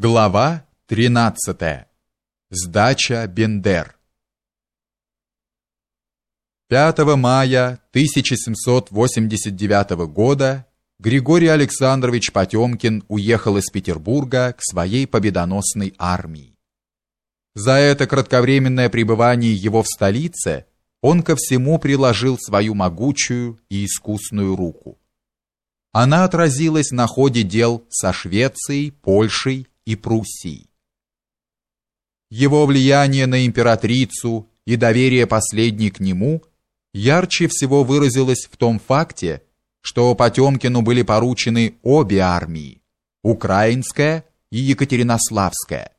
Глава 13. Сдача Бендер. 5 мая 1789 года Григорий Александрович Потемкин уехал из Петербурга к своей победоносной армии. За это кратковременное пребывание его в столице он ко всему приложил свою могучую и искусную руку. Она отразилась на ходе дел со Швецией, Польшей и Пруссии. Его влияние на императрицу и доверие последней к нему ярче всего выразилось в том факте, что Потемкину были поручены обе армии – украинская и екатеринославская.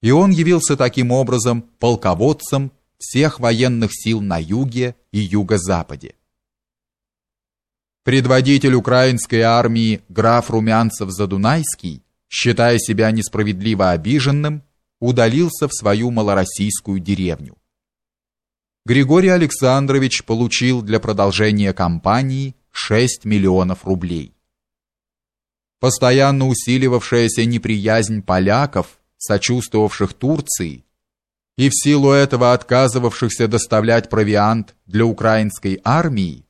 И он явился таким образом полководцем всех военных сил на юге и юго-западе. Предводитель украинской армии граф Румянцев-Задунайский считая себя несправедливо обиженным, удалился в свою малороссийскую деревню. Григорий Александрович получил для продолжения кампании 6 миллионов рублей. Постоянно усиливавшаяся неприязнь поляков, сочувствовавших Турции, и в силу этого отказывавшихся доставлять провиант для украинской армии,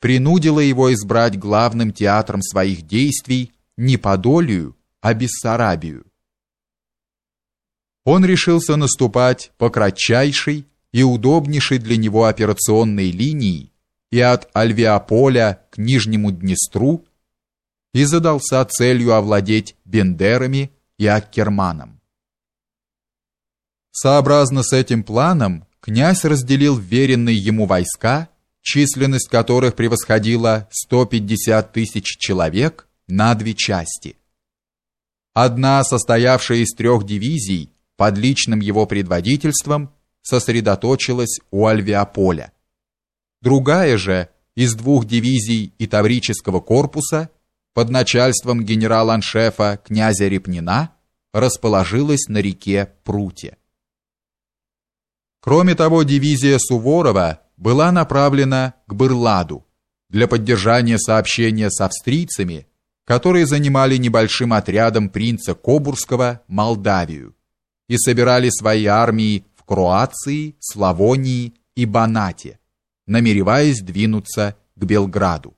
принудила его избрать главным театром своих действий не Подолию, а. Он решился наступать по кратчайшей и удобнейшей для него операционной линии и от Альвеополя к Нижнему Днестру и задался целью овладеть Бендерами и Аккерманом. Сообразно с этим планом князь разделил веренные ему войска, численность которых превосходила 150 тысяч человек, на две части – Одна, состоявшая из трех дивизий, под личным его предводительством, сосредоточилась у Альвеополя. Другая же, из двух дивизий и Таврического корпуса, под начальством генерал-аншефа князя Репнина, расположилась на реке Пруте. Кроме того, дивизия Суворова была направлена к Бырладу для поддержания сообщения с австрийцами которые занимали небольшим отрядом принца Кобурского Молдавию и собирали свои армии в Кроации, Славонии и Банате, намереваясь двинуться к Белграду.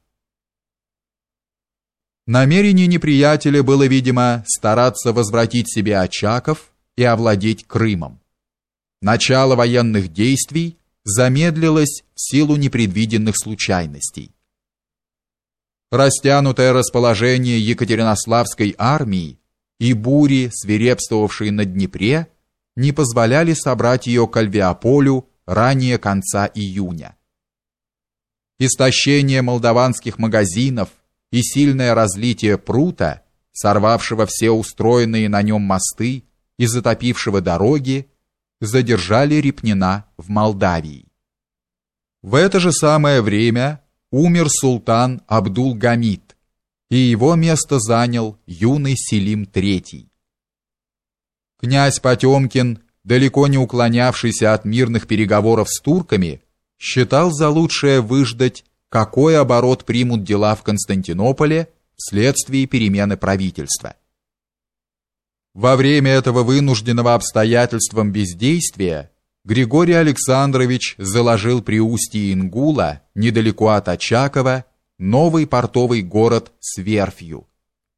Намерение неприятеля было, видимо, стараться возвратить себе Очаков и овладеть Крымом. Начало военных действий замедлилось в силу непредвиденных случайностей растянутое расположение Екатеринославской армии и бури, свирепствовавшие на Днепре, не позволяли собрать ее к Альвеополю ранее конца июня. Истощение молдаванских магазинов и сильное разлитие прута, сорвавшего все устроенные на нем мосты и затопившего дороги, задержали Репнина в Молдавии. В это же самое время умер султан Абдул-Гамид, и его место занял юный Селим III. Князь Потемкин, далеко не уклонявшийся от мирных переговоров с турками, считал за лучшее выждать, какой оборот примут дела в Константинополе вследствие перемены правительства. Во время этого вынужденного обстоятельством бездействия Григорий Александрович заложил при устье Ингула, недалеко от Очакова, новый портовый город с верфью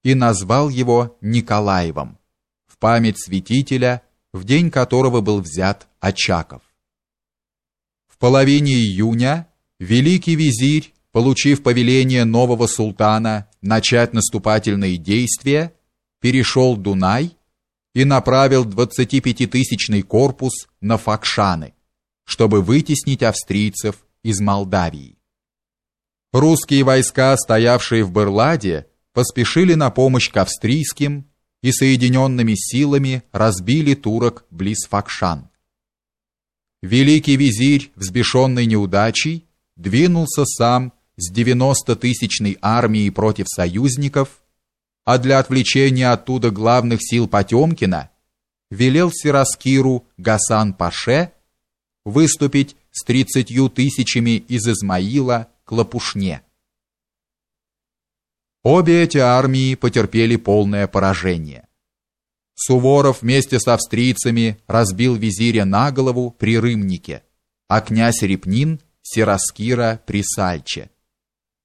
и назвал его Николаевым в память святителя, в день которого был взят Очаков. В половине июня великий визирь, получив повеление нового султана начать наступательные действия, перешел Дунай и направил 25-тысячный корпус на Факшаны, чтобы вытеснить австрийцев из Молдавии. Русские войска, стоявшие в Берладе, поспешили на помощь к австрийским и соединенными силами разбили турок близ Факшан. Великий визирь, взбешенный неудачей, двинулся сам с 90-тысячной армией против союзников а для отвлечения оттуда главных сил Потемкина велел Сираскиру Гасан-Паше выступить с тридцатью тысячами из Измаила к Лопушне. Обе эти армии потерпели полное поражение. Суворов вместе с австрийцами разбил визиря на голову при Рымнике, а князь Репнин Сираскира при Сальче.